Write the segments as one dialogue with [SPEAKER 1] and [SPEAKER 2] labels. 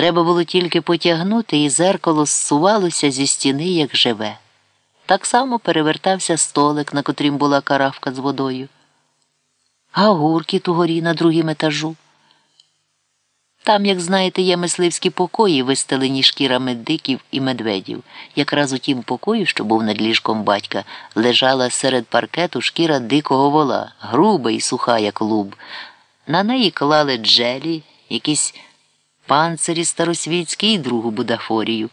[SPEAKER 1] Треба було тільки потягнути, і зеркало зсувалося зі стіни, як живе. Так само перевертався столик, на котрім була каравка з водою. А гуркіт угорі на другім етажу. Там, як знаєте, є мисливські покої, вистелені шкірами диків і медведів. Якраз у тім покою, що був над ліжком батька, лежала серед паркету шкіра дикого вола, груба і суха, як луб. На неї клали джелі, якісь панцирі старосвітські і другу будафорію.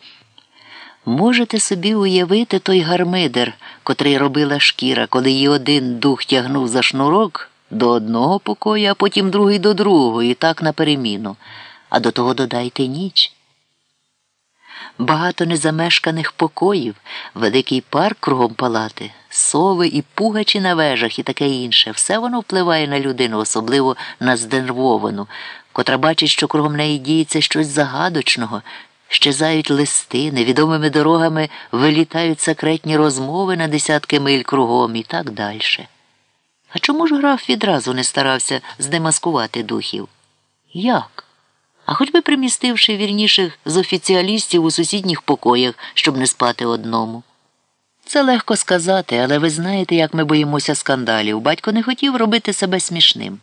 [SPEAKER 1] Можете собі уявити той гармидер, котрий робила шкіра, коли її один дух тягнув за шнурок до одного покою, а потім другий до другого, і так на переміну. А до того додайте ніч. Багато незамешканих покоїв, великий парк кругом палати, сови і пугачі на вежах і таке інше. Все воно впливає на людину, особливо на зденервовану, котра бачить, що кругом неї діється щось загадочного, щезають листи, невідомими дорогами вилітають секретні розмови на десятки миль кругом і так далі. А чому ж граф відразу не старався здемаскувати духів? Як? А хоч би примістивши вірніших з офіціалістів у сусідніх покоях, щоб не спати одному. Це легко сказати, але ви знаєте, як ми боїмося скандалів. Батько не хотів робити себе смішним.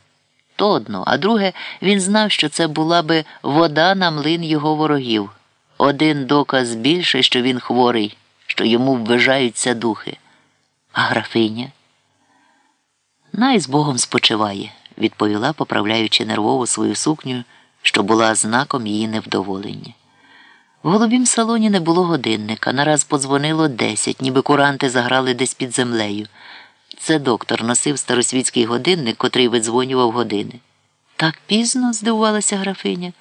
[SPEAKER 1] То одно, а друге, він знав, що це була би вода на млин його ворогів. Один доказ більше, що він хворий, що йому ввижаються духи. А графиня? Най з Богом спочиває, відповіла, поправляючи нервово свою сукню, що була знаком її невдоволення. В голубім салоні не було годинника. Нараз подзвонило десять, ніби куранти заграли десь під землею. Це доктор носив старосвітський годинник, котрий видзвонював години. Так пізно, здивувалася графиня.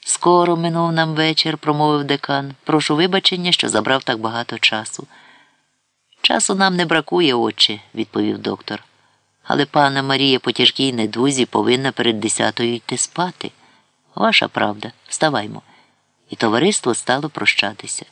[SPEAKER 1] Скоро минув нам вечір, промовив декан. Прошу вибачення, що забрав так багато часу. Часу нам не бракує, отче, відповів доктор. Але пана Марія по тяжкій недузі повинна перед десятою йти спати. Ваша правда, вставаймо. І товариство стало прощатися.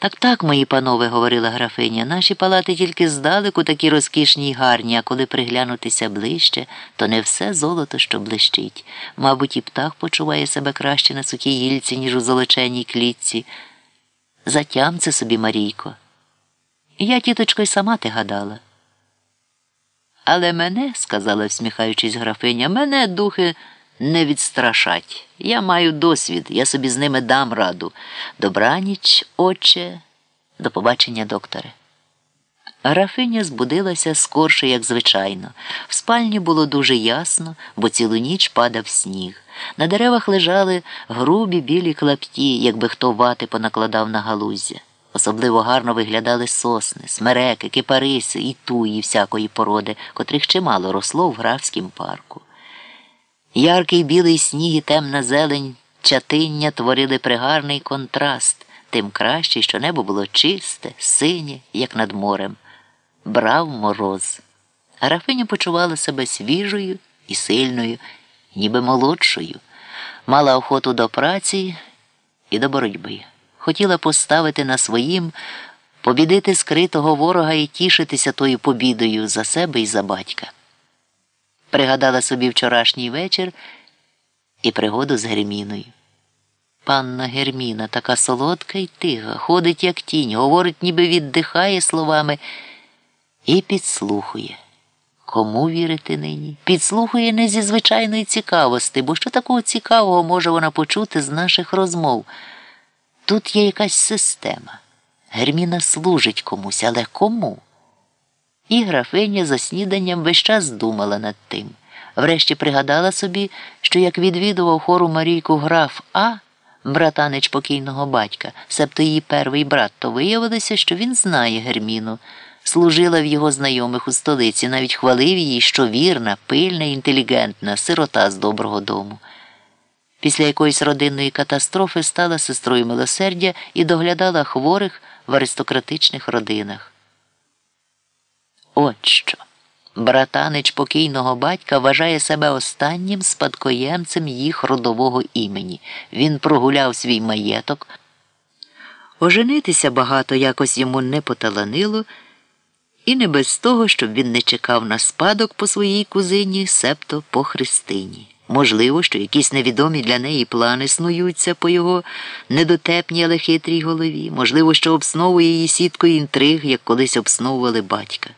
[SPEAKER 1] Так так, мої панове, говорила графиня, наші палати тільки здалеку такі розкішні й гарні, а коли приглянутися ближче, то не все золото, що блищить. Мабуть, і птах почуває себе краще на сухій гільці, ніж у золоченій клітці. Затям це собі, Марійко. Я, тіточко, й сама ти гадала. Але мене, сказала всміхаючись графиня, мене духи не відстрашать. Я маю досвід, я собі з ними дам раду. Добраніч, отче, до побачення, докторе. Графиня збудилася скорше, як звичайно. В спальні було дуже ясно, бо цілу ніч падав сніг. На деревах лежали грубі білі клапті, якби хто вати понакладав на галуздя. Особливо гарно виглядали сосни, смереки, кипариси і туї всякої породи, котрих чимало росло в графськім парку. Яркий білий сніг і темна зелень, чатиння творили пригарний контраст, тим краще, що небо було чисте, синє, як над морем. Брав мороз. Графиня почувала себе свіжою і сильною, ніби молодшою, мала охоту до праці і до боротьби. Хотіла поставити на своїм, побідити скритого ворога і тішитися тою побідою за себе і за батька. Пригадала собі вчорашній вечір і пригоду з Герміною. Панна Герміна така солодка й тига, ходить, як тінь, говорить, ніби віддихає словами і підслухує. Кому вірити нині? Підслухує не зі звичайної цікавості, бо що такого цікавого може вона почути з наших розмов? Тут є якась система. Герміна служить комусь, але кому? І графиня за сніданням весь час думала над тим. Врешті пригадала собі, що як відвідував хору Марійку граф А, братанич покійного батька, себто її перший брат, то виявилося, що він знає Герміну, служила в його знайомих у столиці, навіть хвалив її, що вірна, пильна, інтелігентна, сирота з доброго дому. Після якоїсь родинної катастрофи стала сестрою милосердя і доглядала хворих в аристократичних родинах. От що. Братанич покійного батька вважає себе останнім спадкоємцем їх родового імені. Він прогуляв свій маєток. Оженитися багато якось йому не поталанило, і не без того, щоб він не чекав на спадок по своїй кузині, себто по Христині. Можливо, що якісь невідомі для неї плани снуються по його недотепній, але хитрій голові. Можливо, що обсновує її сіткою інтриг, як колись обсновували батька.